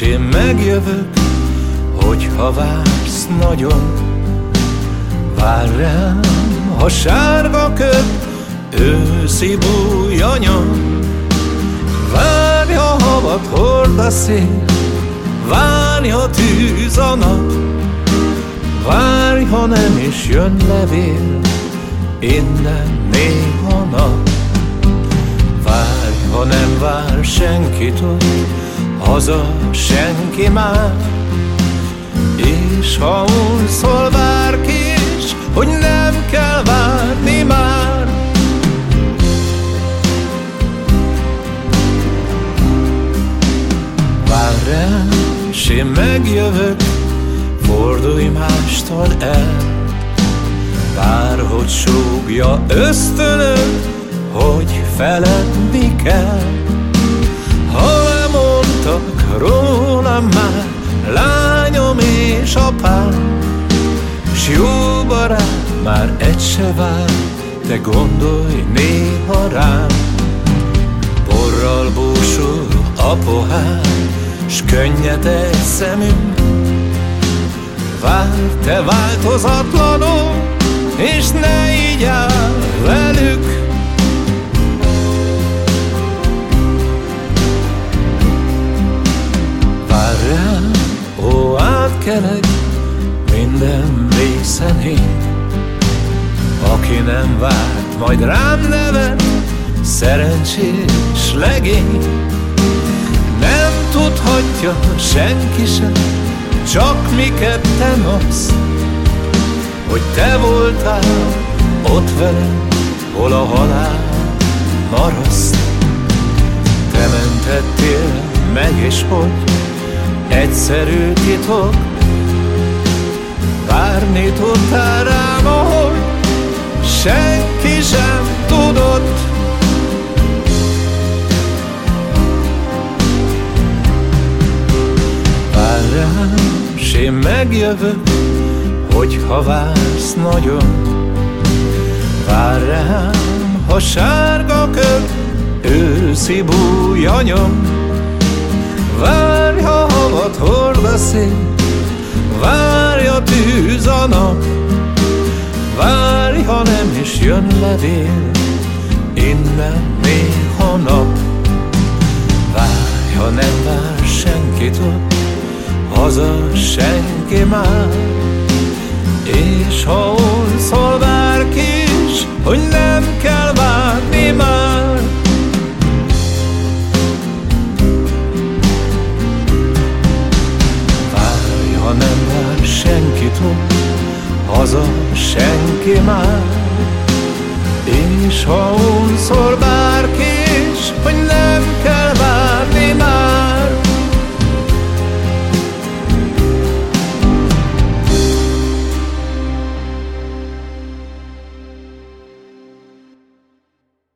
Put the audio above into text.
s én megjövök, hogyha vársz nagyon. Vár rám, ha sárga köp, őszi bújanyom. Várj, ha havat hord a szél, várj, ha tűz a nap, Várj, ha nem is jön levél, innen néha nap. Várj, ha nem vár senkitől, haza senki már, és ha úgy szól bárki is, hogy nem kell várni már. Várj rám, s én megjövök, fordulj mástól el. Bárhogy súgja ösztönöd, hogy feledni kell lemondtak rólam már lányom és apám S jó barát már egy se vár, te gondolj néha rám. Porral búsul a pohár, s könnyed egy szemünk. Várj, te változatlanul, és ne így áll átkelek minden részen én. Aki nem várt, majd rám nevet, szerencsés legény. Nem tudhatja senki sem, csak mi ketten az, hogy te voltál ott velem, hol a halál maraszt. Te mentettél meg, és hogy egyszerű titok, várni tudtál rám, ahogy senki sem tudott. Vár rám, s én megjövök, hogyha vársz nagyon. Vár rám, ha sárga kök, őszi bújanyom. Várj, ha havat hord a szél, várj a a nap. Várj, ha nem is jön levél, innen néha nap. Várj, ha nem vár senkitől, haza senki már És ha úgy haza senki már. És ha szól bárki